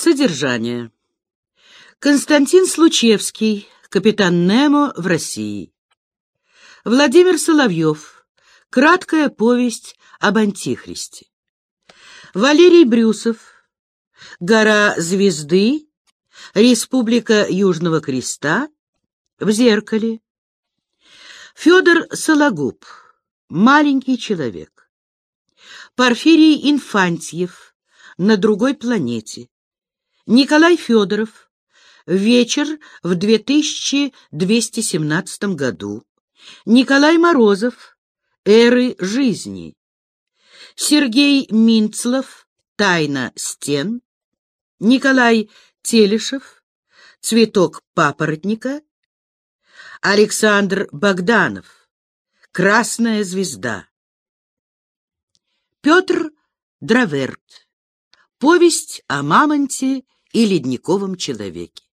Содержание. Константин Случевский, капитан Немо в России. Владимир Соловьев. Краткая повесть об Антихристе. Валерий Брюсов. Гора звезды. Республика Южного Креста. В зеркале. Федор Сологуб. Маленький человек. Порфирий Инфантьев. На другой планете. Николай Федоров. Вечер в 2217 году. Николай Морозов. Эры жизни. Сергей Минцлов. Тайна стен. Николай Телешев. Цветок папоротника. Александр Богданов. Красная звезда. Петр Драверт. Повесть о мамонте и ледниковом человеке.